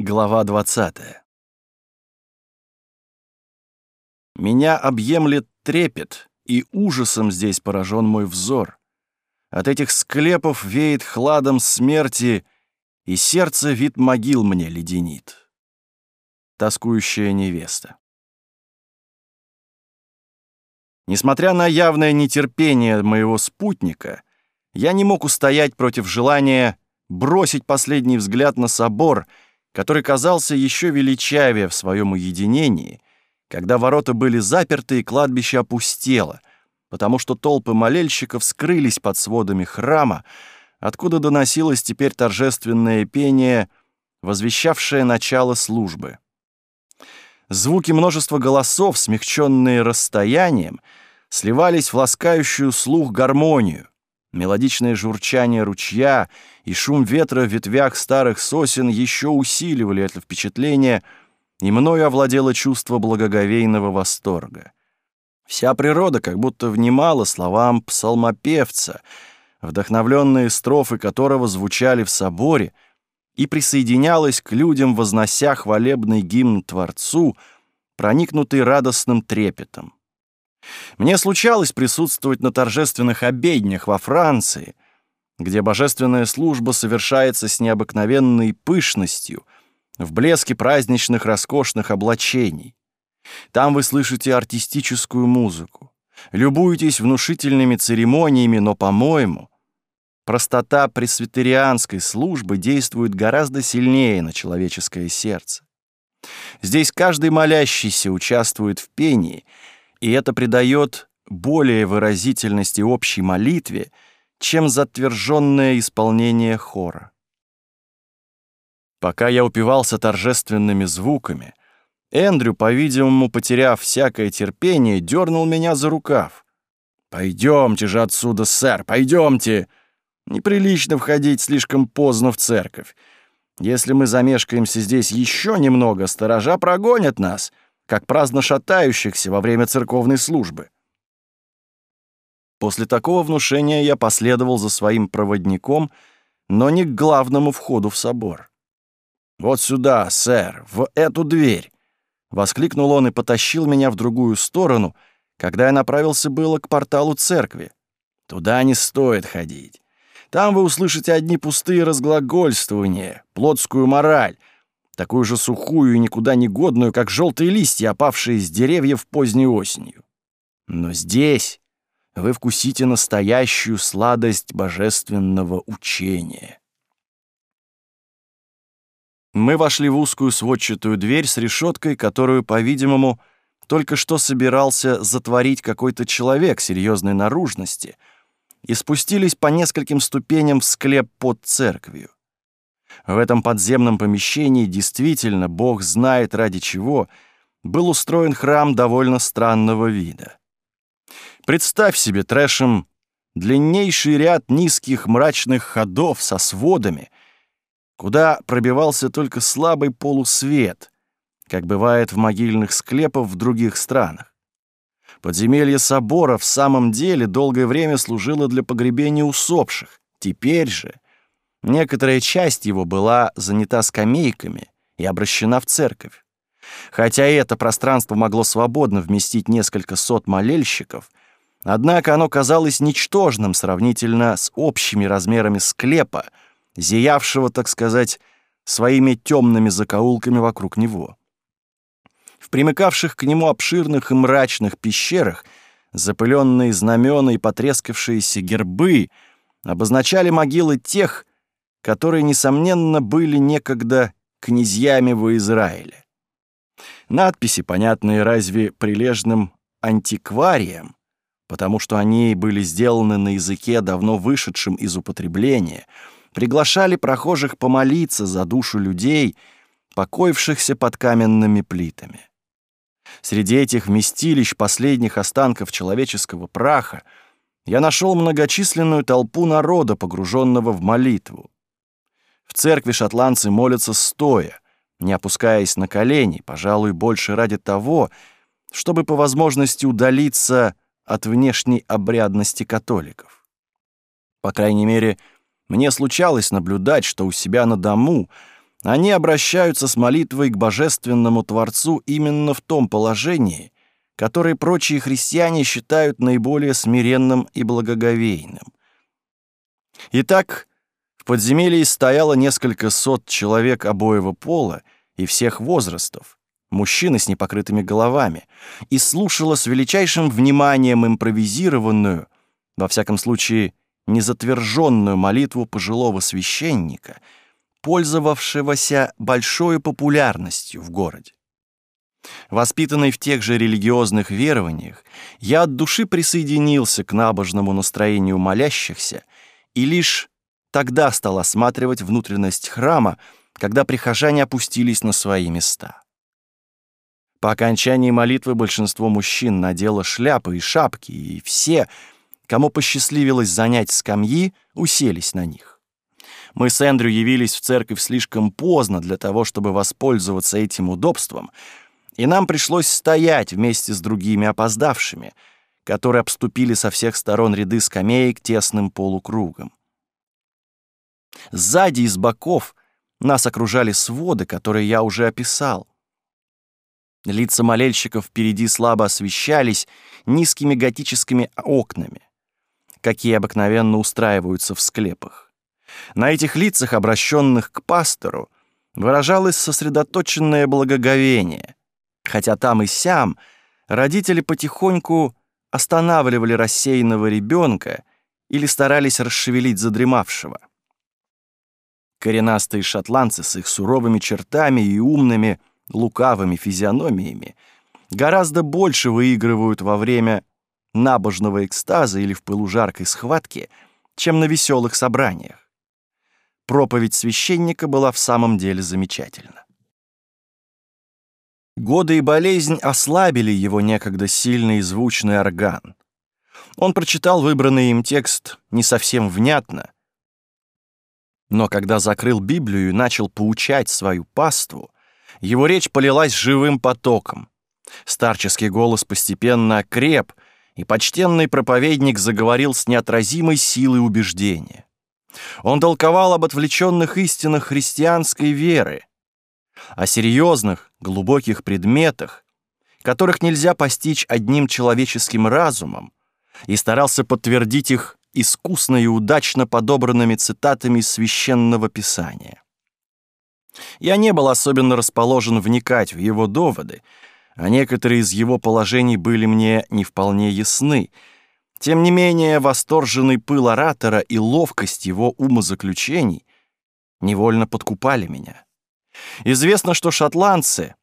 Глава 20. Меня объемлет трепет, и ужасом здесь поражен мой взор. От этих склепов веет хладом смерти, и сердце вид могил мне леденит. Тоскующая невеста. Несмотря на явное нетерпение моего спутника, я не мог устоять против желания бросить последний взгляд на собор — который казался еще величавее в своем уединении, когда ворота были заперты и кладбище опустело, потому что толпы молельщиков скрылись под сводами храма, откуда доносилось теперь торжественное пение, возвещавшее начало службы. Звуки множества голосов, смягченные расстоянием, сливались в ласкающую слух гармонию, Мелодичное журчание ручья и шум ветра в ветвях старых сосен еще усиливали это впечатление, и мною овладело чувство благоговейного восторга. Вся природа как будто внимала словам псалмопевца, вдохновленные строфы которого звучали в соборе, и присоединялась к людям, вознося хвалебный гимн Творцу, проникнутый радостным трепетом. Мне случалось присутствовать на торжественных обеднях во Франции, где божественная служба совершается с необыкновенной пышностью, в блеске праздничных роскошных облачений. Там вы слышите артистическую музыку, любуетесь внушительными церемониями, но, по-моему, простота пресвитерианской службы действует гораздо сильнее на человеческое сердце. Здесь каждый молящийся участвует в пении — и это придает более выразительности общей молитве, чем затверженное исполнение хора. Пока я упивался торжественными звуками, Эндрю, по-видимому, потеряв всякое терпение, дернул меня за рукав. «Пойдемте же отсюда, сэр, пойдемте! Неприлично входить слишком поздно в церковь. Если мы замешкаемся здесь еще немного, сторожа прогонят нас как праздно шатающихся во время церковной службы. После такого внушения я последовал за своим проводником, но не к главному входу в собор. «Вот сюда, сэр, в эту дверь!» — воскликнул он и потащил меня в другую сторону, когда я направился было к порталу церкви. «Туда не стоит ходить. Там вы услышите одни пустые разглагольствования, плотскую мораль, такую же сухую и никуда не годную, как желтые листья, опавшие с деревьев поздней осенью. Но здесь вы вкусите настоящую сладость божественного учения. Мы вошли в узкую сводчатую дверь с решеткой, которую, по-видимому, только что собирался затворить какой-то человек серьезной наружности, и спустились по нескольким ступеням в склеп под церковью. В этом подземном помещении действительно, бог знает ради чего, был устроен храм довольно странного вида. Представь себе трэшем длиннейший ряд низких мрачных ходов со сводами, куда пробивался только слабый полусвет, как бывает в могильных склепах в других странах. Подземелье собора в самом деле долгое время служило для погребения усопших. Теперь же — Некоторая часть его была занята скамейками и обращена в церковь. Хотя это пространство могло свободно вместить несколько сот молельщиков, однако оно казалось ничтожным сравнительно с общими размерами склепа, зиявшего, так сказать, своими темными закоулками вокруг него. В примыкавших к нему обширных и мрачных пещерах запыленные знамена и потрескавшиеся гербы обозначали могилы тех, которые, несомненно, были некогда князьями во Израиле. Надписи, понятные разве прилежным антиквариям, потому что они были сделаны на языке, давно вышедшем из употребления, приглашали прохожих помолиться за душу людей, покоившихся под каменными плитами. Среди этих вместилищ последних останков человеческого праха я нашел многочисленную толпу народа, погруженного в молитву. В церкви шотландцы молятся стоя, не опускаясь на колени, пожалуй, больше ради того, чтобы по возможности удалиться от внешней обрядности католиков. По крайней мере, мне случалось наблюдать, что у себя на дому они обращаются с молитвой к божественному Творцу именно в том положении, которое прочие христиане считают наиболее смиренным и благоговейным. Итак, подземелье стояло несколько сот человек обоего пола и всех возрастов, мужчины с непокрытыми головами, и слушала с величайшим вниманием импровизированную, во всяком случае, незатверженную молитву пожилого священника, пользовавшегося большой популярностью в городе. Воспитанный в тех же религиозных верованиях, я от души присоединился к набожному настроению молящихся и лишь тогда стал осматривать внутренность храма, когда прихожане опустились на свои места. По окончании молитвы большинство мужчин надело шляпы и шапки, и все, кому посчастливилось занять скамьи, уселись на них. Мы с Эндрю явились в церковь слишком поздно для того, чтобы воспользоваться этим удобством, и нам пришлось стоять вместе с другими опоздавшими, которые обступили со всех сторон ряды скамеек тесным полукругом. Сзади и с боков нас окружали своды, которые я уже описал. Лица молельщиков впереди слабо освещались низкими готическими окнами, какие обыкновенно устраиваются в склепах. На этих лицах, обращенных к пастору, выражалось сосредоточенное благоговение, хотя там и сям родители потихоньку останавливали рассеянного ребенка или старались расшевелить задремавшего. Коренастые шотландцы с их суровыми чертами и умными, лукавыми физиономиями гораздо больше выигрывают во время набожного экстаза или в пылу жаркой схватки, чем на веселых собраниях. Проповедь священника была в самом деле замечательна. Годы и болезнь ослабили его некогда сильный и звучный орган. Он прочитал выбранный им текст не совсем внятно — но когда закрыл Библию и начал поучать свою паству, его речь полилась живым потоком. Старческий голос постепенно окреп, и почтенный проповедник заговорил с неотразимой силой убеждения. Он толковал об отвлеченных истинах христианской веры, о серьезных, глубоких предметах, которых нельзя постичь одним человеческим разумом, и старался подтвердить их искусно и удачно подобранными цитатами из священного писания. Я не был особенно расположен вникать в его доводы, а некоторые из его положений были мне не вполне ясны. Тем не менее, восторженный пыл оратора и ловкость его умозаключений невольно подкупали меня. Известно, что шотландцы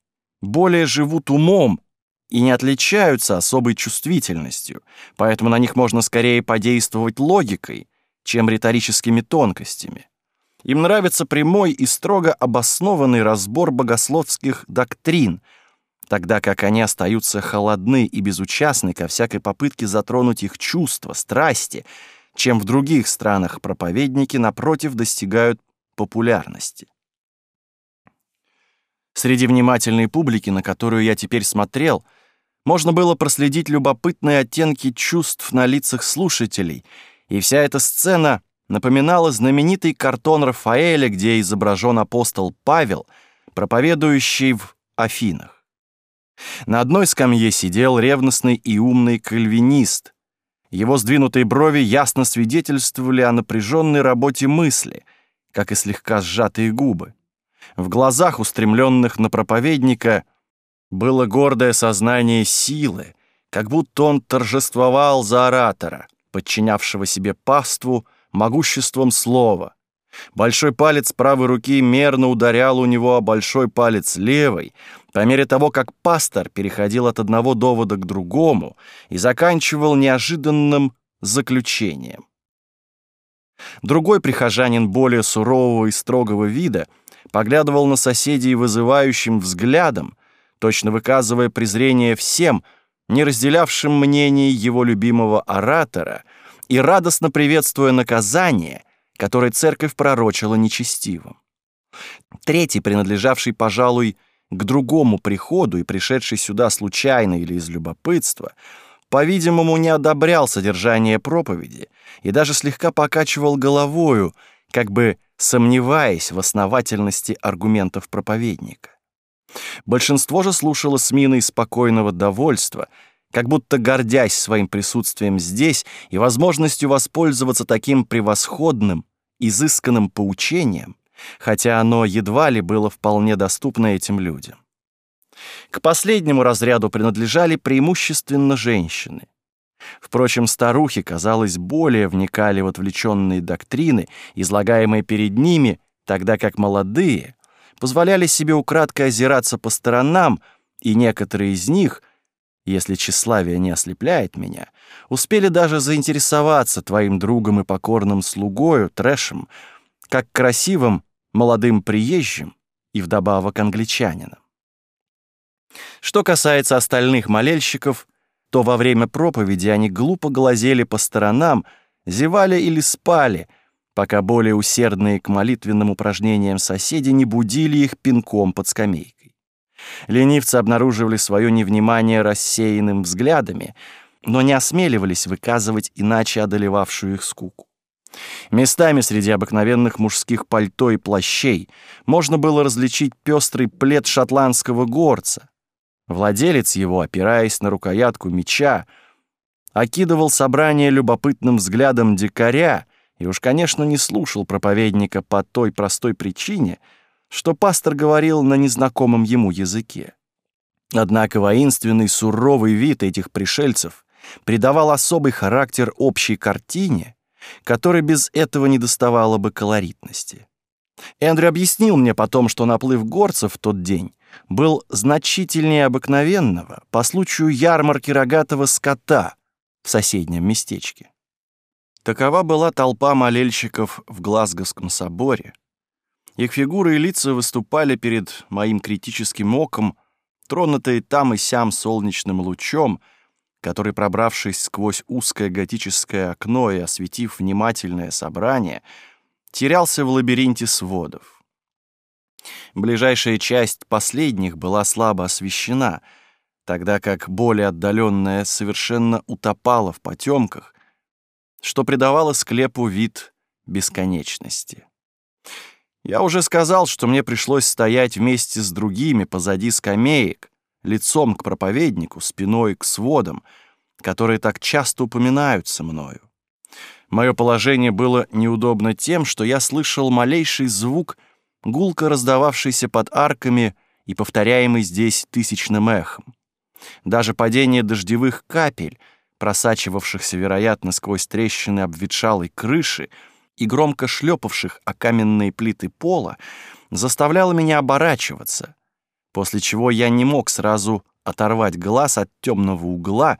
более живут умом, и не отличаются особой чувствительностью, поэтому на них можно скорее подействовать логикой, чем риторическими тонкостями. Им нравится прямой и строго обоснованный разбор богословских доктрин, тогда как они остаются холодны и безучастны ко всякой попытке затронуть их чувства, страсти, чем в других странах проповедники, напротив, достигают популярности. Среди внимательной публики, на которую я теперь смотрел, можно было проследить любопытные оттенки чувств на лицах слушателей, и вся эта сцена напоминала знаменитый картон Рафаэля, где изображен апостол Павел, проповедующий в Афинах. На одной скамье сидел ревностный и умный кальвинист. Его сдвинутые брови ясно свидетельствовали о напряженной работе мысли, как и слегка сжатые губы. В глазах, устремленных на проповедника, — было гордое сознание силы, как будто он торжествовал за оратора, подчинявшего себе паству могуществом слова. Большой палец правой руки мерно ударял у него о большой палец левой, по мере того, как пастор переходил от одного довода к другому и заканчивал неожиданным заключением. Другой прихожанин более сурового и строгого вида поглядывал на соседей вызывающим взглядом, точно выказывая презрение всем, не разделявшим мнение его любимого оратора, и радостно приветствуя наказание, которое церковь пророчила нечестивым. Третий, принадлежавший, пожалуй, к другому приходу и пришедший сюда случайно или из любопытства, по-видимому, не одобрял содержание проповеди и даже слегка покачивал головою, как бы сомневаясь в основательности аргументов проповедника. Большинство же слушало с миной спокойного довольства, как будто гордясь своим присутствием здесь и возможностью воспользоваться таким превосходным, изысканным поучением, хотя оно едва ли было вполне доступно этим людям. К последнему разряду принадлежали преимущественно женщины. Впрочем, старухи, казалось, более вникали в отвлеченные доктрины, излагаемые перед ними, тогда как молодые — позволяли себе украдкой озираться по сторонам, и некоторые из них, если тщеславие не ослепляет меня, успели даже заинтересоваться твоим другом и покорным слугою Трэшем, как красивым молодым приезжим и вдобавок англичанином. Что касается остальных молельщиков, то во время проповеди они глупо глазели по сторонам, зевали или спали — пока более усердные к молитвенным упражнениям соседи не будили их пинком под скамейкой. Ленивцы обнаруживали свое невнимание рассеянным взглядами, но не осмеливались выказывать иначе одолевавшую их скуку. Местами среди обыкновенных мужских пальто и плащей можно было различить пестрый плед шотландского горца. Владелец его, опираясь на рукоятку меча, окидывал собрание любопытным взглядом дикаря — и уж, конечно, не слушал проповедника по той простой причине, что пастор говорил на незнакомом ему языке. Однако воинственный суровый вид этих пришельцев придавал особый характер общей картине, которой без этого не доставало бы колоритности. Эндрю объяснил мне потом, что наплыв горцев в тот день был значительнее обыкновенного по случаю ярмарки рогатого скота в соседнем местечке. Такова была толпа молельщиков в Глазговском соборе. Их фигуры и лица выступали перед моим критическим оком, тронутые там и сям солнечным лучом, который, пробравшись сквозь узкое готическое окно и осветив внимательное собрание, терялся в лабиринте сводов. Ближайшая часть последних была слабо освещена, тогда как более отдаленная совершенно утопала в потемках, что придавало склепу вид бесконечности. Я уже сказал, что мне пришлось стоять вместе с другими позади скамеек, лицом к проповеднику, спиной к сводам, которые так часто упоминаются мною. Мое положение было неудобно тем, что я слышал малейший звук, гулко раздававшийся под арками и повторяемый здесь тысячным эхом. Даже падение дождевых капель — просачивавшихся, вероятно, сквозь трещины обветшалой крыши и громко шлепавших о каменные плиты пола, заставляло меня оборачиваться, после чего я не мог сразу оторвать глаз от темного угла,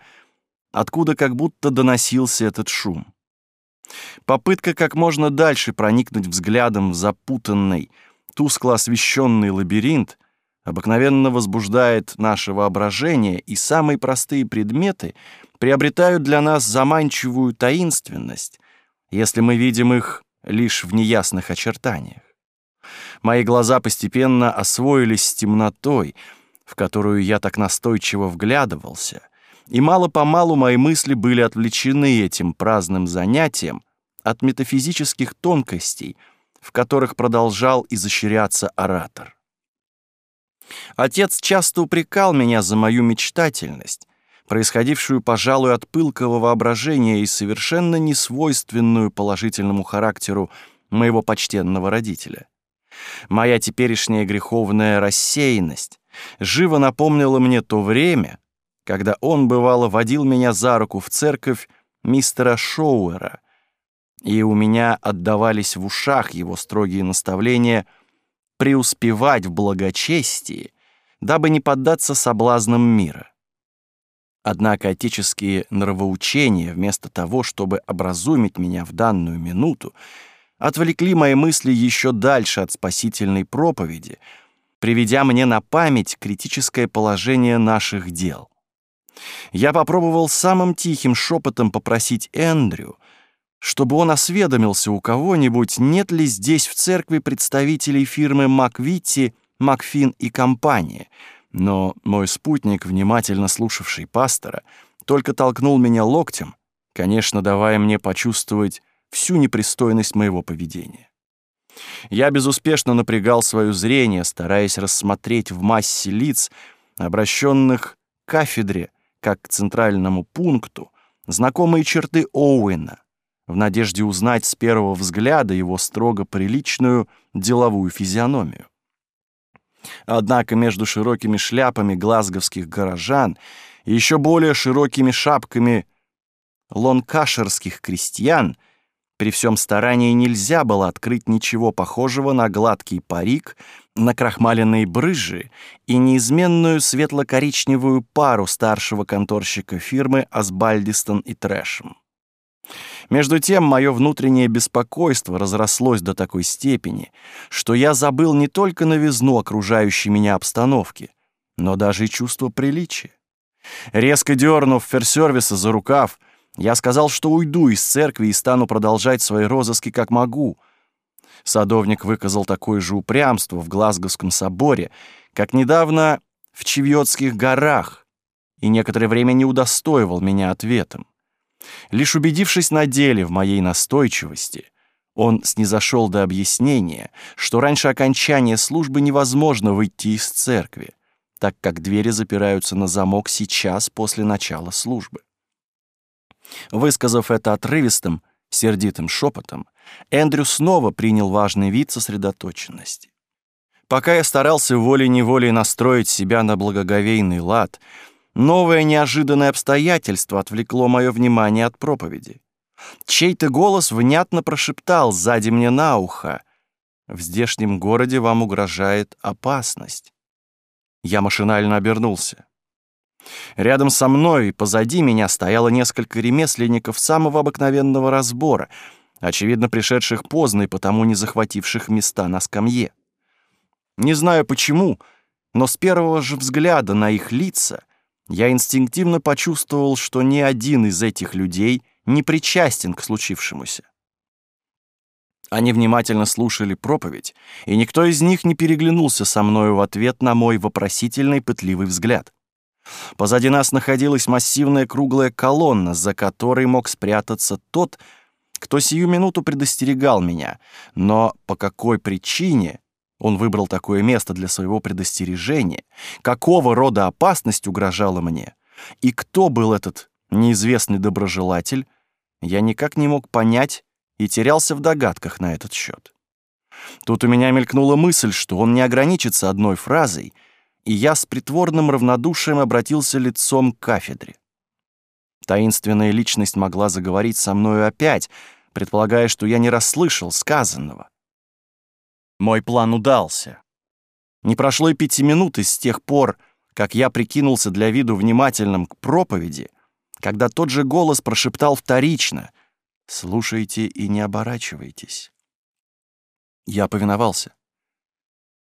откуда как будто доносился этот шум. Попытка как можно дальше проникнуть взглядом в запутанный, тускло освещенный лабиринт обыкновенно возбуждает наше воображение, и самые простые предметы — приобретают для нас заманчивую таинственность, если мы видим их лишь в неясных очертаниях. Мои глаза постепенно освоились с темнотой, в которую я так настойчиво вглядывался, и мало-помалу мои мысли были отвлечены этим праздным занятием от метафизических тонкостей, в которых продолжал изощряться оратор. Отец часто упрекал меня за мою мечтательность, происходившую, пожалуй, от пылкого воображения и совершенно несвойственную положительному характеру моего почтенного родителя. Моя теперешняя греховная рассеянность живо напомнила мне то время, когда он, бывало, водил меня за руку в церковь мистера Шоуэра, и у меня отдавались в ушах его строгие наставления преуспевать в благочестии, дабы не поддаться соблазнам мира. Однако отеческие нравоучения, вместо того, чтобы образумить меня в данную минуту, отвлекли мои мысли еще дальше от спасительной проповеди, приведя мне на память критическое положение наших дел. Я попробовал самым тихим шепотом попросить Эндрю, чтобы он осведомился у кого-нибудь, нет ли здесь в церкви представителей фирмы МакВитти, МакФин и компания — но мой спутник, внимательно слушавший пастора, только толкнул меня локтем, конечно, давая мне почувствовать всю непристойность моего поведения. Я безуспешно напрягал свое зрение, стараясь рассмотреть в массе лиц, обращенных к кафедре, как к центральному пункту, знакомые черты Оуэна, в надежде узнать с первого взгляда его строго приличную деловую физиономию. Однако между широкими шляпами глазговских горожан и еще более широкими шапками лонкашерских крестьян при всем старании нельзя было открыть ничего похожего на гладкий парик, на крахмаленные брыжи и неизменную светло-коричневую пару старшего конторщика фирмы Асбальдистон и Трэшем. Между тем, мое внутреннее беспокойство разрослось до такой степени, что я забыл не только новизну окружающей меня обстановки, но даже и чувство приличия. Резко дернув ферсервиса за рукав, я сказал, что уйду из церкви и стану продолжать свои розыски как могу. Садовник выказал такое же упрямство в Глазговском соборе, как недавно в Чевьотских горах, и некоторое время не удостоивал меня ответом. Лишь убедившись на деле в моей настойчивости, он снизошел до объяснения, что раньше окончания службы невозможно выйти из церкви, так как двери запираются на замок сейчас после начала службы. Высказав это отрывистым, сердитым шепотом, Эндрю снова принял важный вид сосредоточенности. Пока я старался волей-неволей настроить себя на благоговейный лад — Новое неожиданное обстоятельство отвлекло мое внимание от проповеди. Чей-то голос внятно прошептал сзади мне на ухо. «В здешнем городе вам угрожает опасность». Я машинально обернулся. Рядом со мной, и позади меня, стояло несколько ремесленников самого обыкновенного разбора, очевидно, пришедших поздно и потому не захвативших места на скамье. Не знаю почему, но с первого же взгляда на их лица — я инстинктивно почувствовал, что ни один из этих людей не причастен к случившемуся. Они внимательно слушали проповедь, и никто из них не переглянулся со мною в ответ на мой вопросительный пытливый взгляд. Позади нас находилась массивная круглая колонна, за которой мог спрятаться тот, кто сию минуту предостерегал меня, но по какой причине он выбрал такое место для своего предостережения. Какого рода опасность угрожала мне? И кто был этот неизвестный доброжелатель? Я никак не мог понять и терялся в догадках на этот счет. Тут у меня мелькнула мысль, что он не ограничится одной фразой, и я с притворным равнодушием обратился лицом к кафедре. Таинственная личность могла заговорить со мною опять, предполагая, что я не расслышал сказанного. Мой план удался. Не прошло и пяти минут с тех пор, как я прикинулся для виду внимательным к проповеди, когда тот же голос прошептал вторично «Слушайте и не оборачивайтесь». Я повиновался.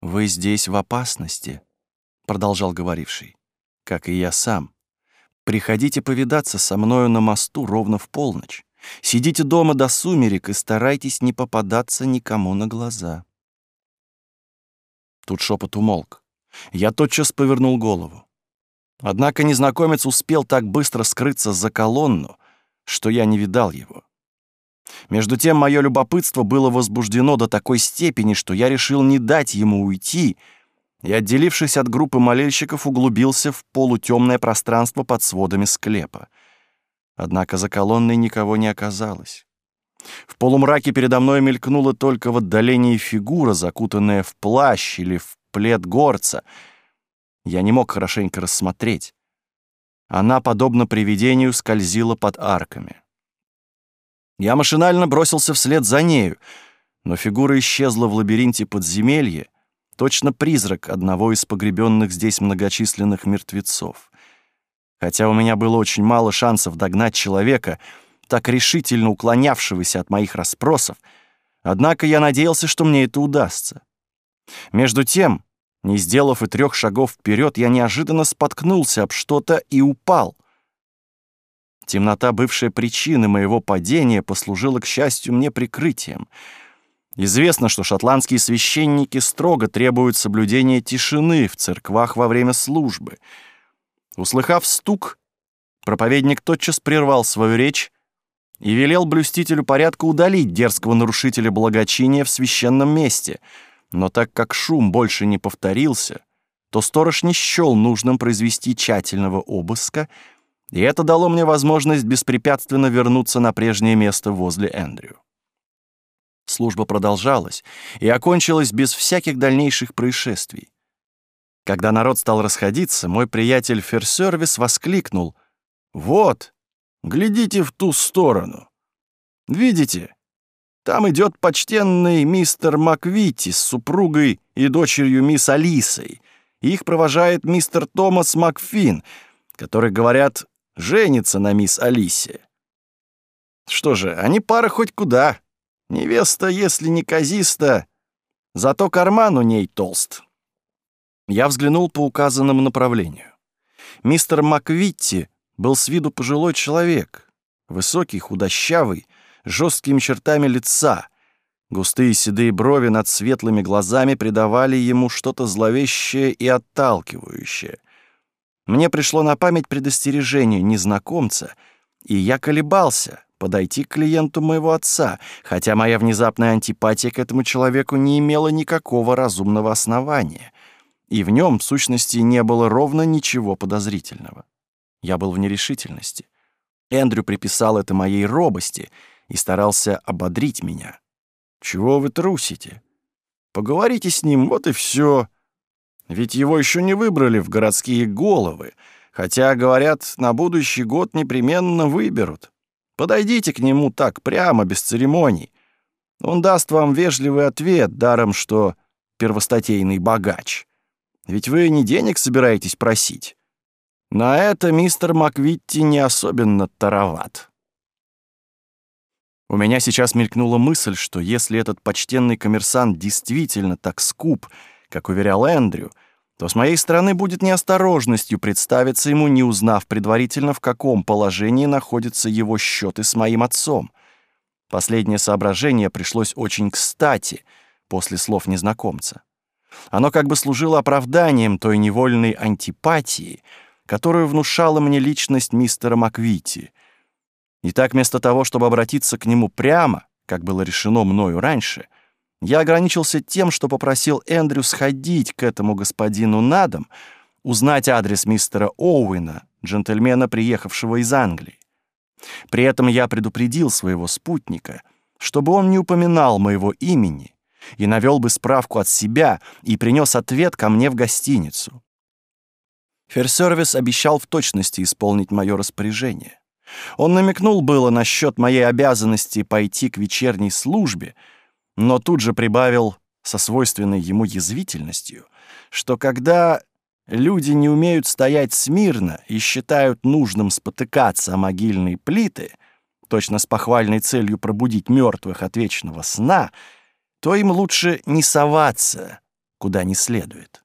«Вы здесь в опасности», — продолжал говоривший, — «как и я сам. Приходите повидаться со мною на мосту ровно в полночь. Сидите дома до сумерек и старайтесь не попадаться никому на глаза. Тут шепот умолк. Я тотчас повернул голову. Однако незнакомец успел так быстро скрыться за колонну, что я не видал его. Между тем мое любопытство было возбуждено до такой степени, что я решил не дать ему уйти, и, отделившись от группы молельщиков, углубился в полутемное пространство под сводами склепа. Однако за колонной никого не оказалось. В полумраке передо мной мелькнула только в отдалении фигура, закутанная в плащ или в плед горца. Я не мог хорошенько рассмотреть. Она, подобно привидению, скользила под арками. Я машинально бросился вслед за нею, но фигура исчезла в лабиринте подземелья, точно призрак одного из погребенных здесь многочисленных мертвецов. Хотя у меня было очень мало шансов догнать человека — так решительно уклонявшегося от моих расспросов, однако я надеялся, что мне это удастся. Между тем, не сделав и трех шагов вперед, я неожиданно споткнулся об что-то и упал. Темнота, бывшая причиной моего падения, послужила, к счастью, мне прикрытием. Известно, что шотландские священники строго требуют соблюдения тишины в церквах во время службы. Услыхав стук, проповедник тотчас прервал свою речь и велел блюстителю порядка удалить дерзкого нарушителя благочиния в священном месте. Но так как шум больше не повторился, то сторож не счел нужным произвести тщательного обыска, и это дало мне возможность беспрепятственно вернуться на прежнее место возле Эндрю. Служба продолжалась и окончилась без всяких дальнейших происшествий. Когда народ стал расходиться, мой приятель Ферсервис воскликнул «Вот!» Глядите в ту сторону. Видите? Там идет почтенный мистер Маквити с супругой и дочерью мисс Алисой. Их провожает мистер Томас Макфин, который, говорят, женится на мисс Алисе. Что же, они пара хоть куда. Невеста, если не казиста, зато карман у ней толст. Я взглянул по указанному направлению. Мистер Маквитти был с виду пожилой человек, высокий, худощавый, жесткими чертами лица. Густые седые брови над светлыми глазами придавали ему что-то зловещее и отталкивающее. Мне пришло на память предостережение незнакомца, и я колебался подойти к клиенту моего отца, хотя моя внезапная антипатия к этому человеку не имела никакого разумного основания, и в нем, в сущности, не было ровно ничего подозрительного. Я был в нерешительности. Эндрю приписал это моей робости и старался ободрить меня. «Чего вы трусите? Поговорите с ним, вот и все. Ведь его еще не выбрали в городские головы, хотя, говорят, на будущий год непременно выберут. Подойдите к нему так прямо, без церемоний. Он даст вам вежливый ответ, даром что первостатейный богач. Ведь вы не денег собираетесь просить». На это мистер Маквитти не особенно тароват. У меня сейчас мелькнула мысль, что если этот почтенный коммерсант действительно так скуп, как уверял Эндрю, то с моей стороны будет неосторожностью представиться ему, не узнав предварительно, в каком положении находятся его счеты с моим отцом. Последнее соображение пришлось очень кстати после слов незнакомца. Оно как бы служило оправданием той невольной антипатии — которую внушала мне личность мистера Маквити. И так вместо того, чтобы обратиться к нему прямо, как было решено мною раньше, я ограничился тем, что попросил Эндрю сходить к этому господину на дом, узнать адрес мистера Оуэна, джентльмена, приехавшего из Англии. При этом я предупредил своего спутника, чтобы он не упоминал моего имени и навел бы справку от себя и принес ответ ко мне в гостиницу. Ферсервис обещал в точности исполнить мое распоряжение. Он намекнул было насчет моей обязанности пойти к вечерней службе — но тут же прибавил со свойственной ему язвительностью, что когда люди не умеют стоять смирно и считают нужным спотыкаться о могильные плиты, точно с похвальной целью пробудить мертвых от вечного сна, то им лучше не соваться куда не следует.